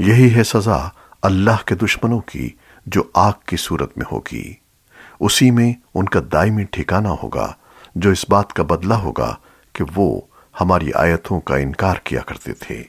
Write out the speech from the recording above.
یہی ہے سزا اللہ کے دشمنوں کی جو آگ کی صورت میں ہوگی۔ اسی میں ان کا دائمی ٹھکانہ ہوگا، جو اس بات کا بدلہ ہوگا کہ وہ ہماری آیتوں کا انکار کیا کرتے تھے۔